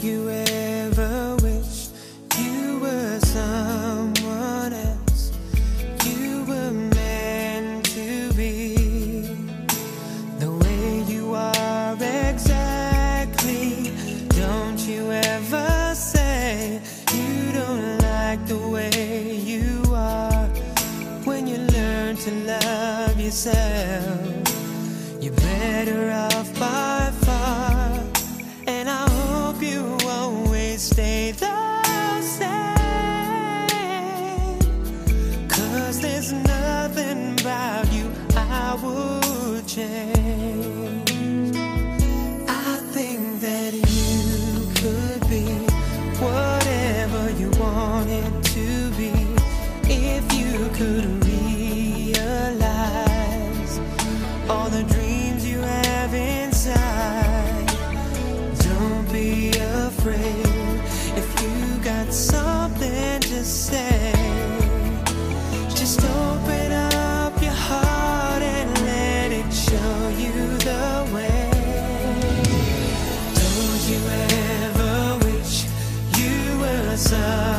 You yourself. You're better off by far. And I hope you always stay the same. Cause there's nothing about you I would change. I think that you could be whatever you wanted to be if you could say. Just open up your heart and let it show you the way. Don't you ever wish you were someone